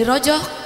dirojoh